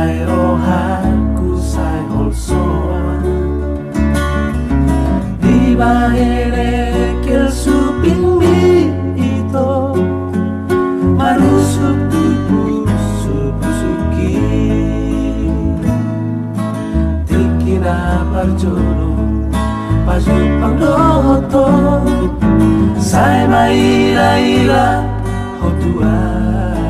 I, oh heart, could I also. Viva ere que el supin mito Marusup di busu busuki Dikina parjolo Pajupang doto Sai maira ira hotua.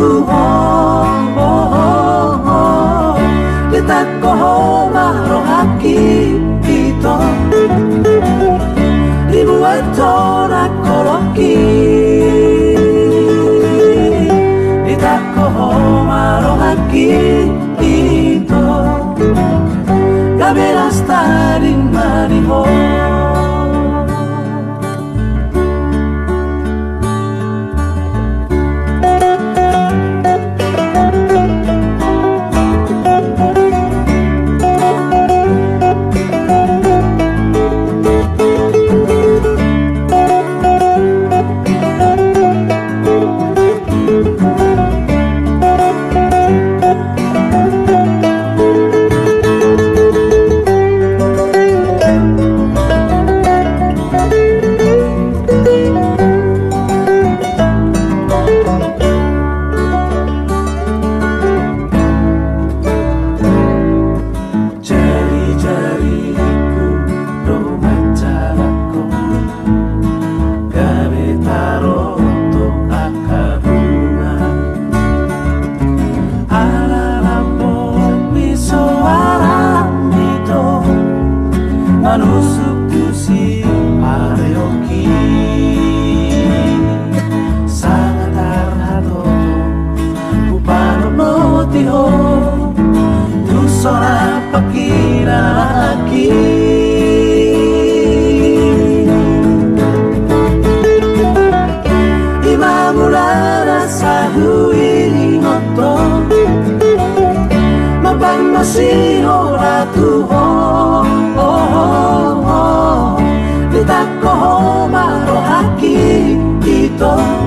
marro hakipito Ribueton Oklahoma, Roja, Quito.